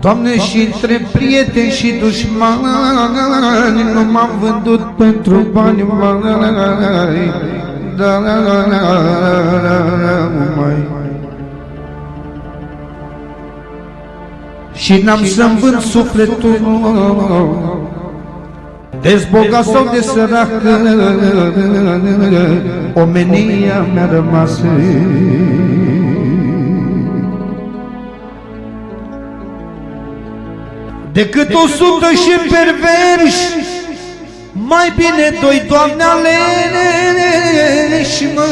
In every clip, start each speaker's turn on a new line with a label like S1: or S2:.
S1: Doamne, și între prieteni și dușmani Nu m-am vândut pentru bani mai Da, da, da, da, da, mai Și n-am să-mi vând sufletul Dezbogat sau de sărac Omenia mi-a rămas. Decât o sută și perverși Mai bine doi doamne aleși mă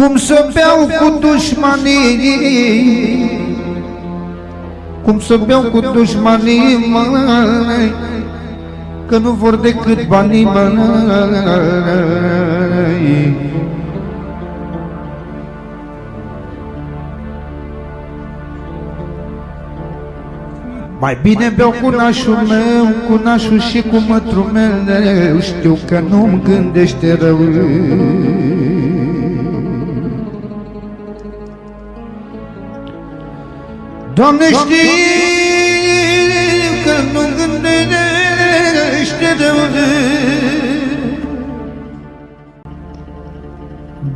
S1: Cum să beau cu dușmanii? Cum să beau cu dușmanii măi? Că nu vor decât banii măi. Mai bine beau cu nașul meu, cu nașul și cu mătrul meu Știu că nu-mi gândește rău Doamne știi că nu gândește rău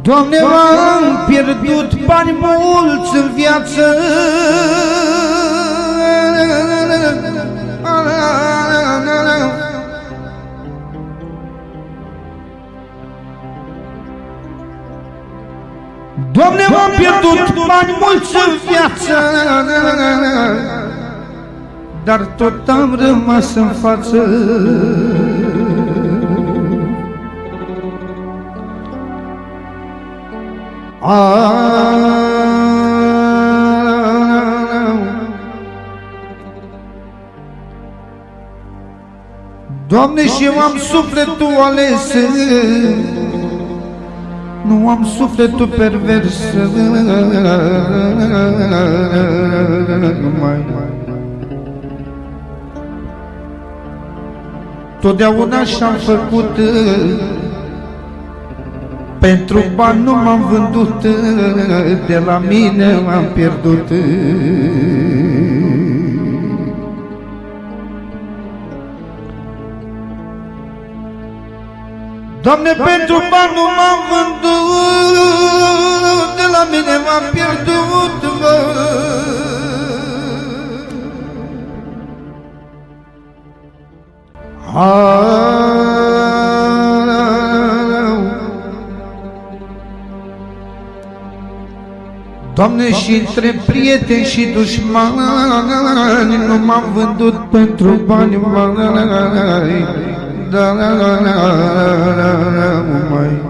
S1: Doamne, am pierdut bani mulți în viață Doamne, m-am pierdut bani mulți în viață. Dar tot am rămas în față. Doamne, și eu am sufletul ales Nu am sufletul pervers. Mai. Totdeauna și-am făcut. Pentru bani nu m-am vândut. De la mine m-am pierdut Doamne, pentru bani nu m-am vândut De la mine m-am pierdut mă. Doamne, și între prieteni și dușmani Nu m-am vândut pentru bani mai da, da, da, da, da, mai.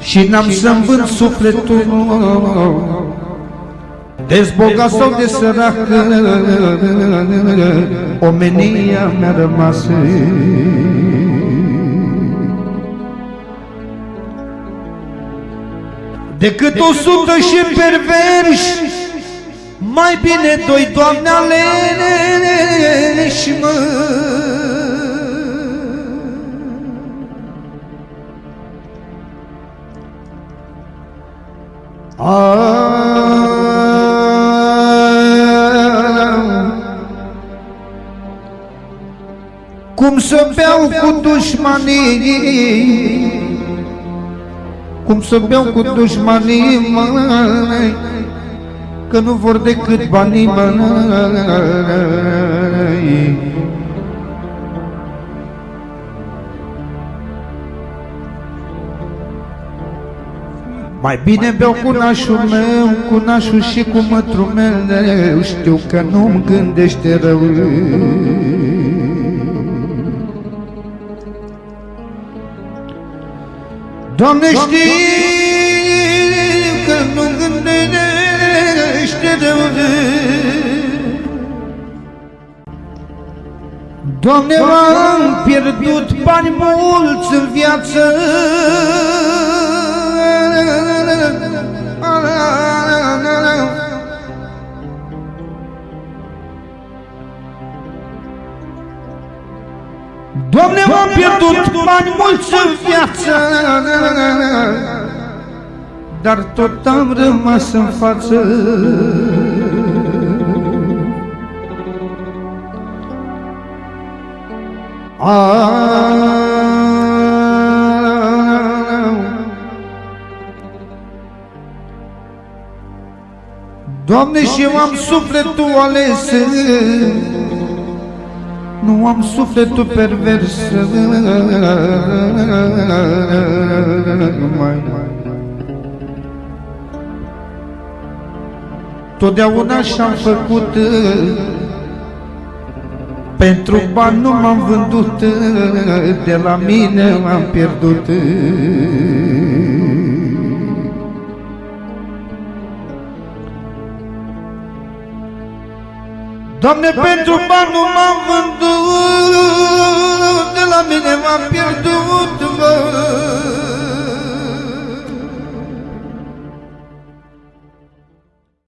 S1: Și n-am să-mi vând sufletul Dezbogat sau de sărac Omenia mi-a rămas Decât o sută și perverși Mai bine doi doamne aleși mă. Cum să beau cu dușmanii Cum să beau cu dușmanii măi Că nu vor decât banii măi Mai bine beau cu nașul meu, cu nașul și cu mătrul meu Știu că nu-mi gândește rău. Doamne știi Doamne, m-am pierdut pierdut bani mulți în viață. Doamne, m-am pierdut bani mulți în viață. Dar tot am rămas în față Doamne, și eu am sufletul ales Nu am sufletul pervers mai. Totdeauna și-am făcut pentru bani nu m-am vândut, de la mine m-am pierdut. Doamne, pentru bani nu m-am vândut, de la mine m-am pierdut, văd.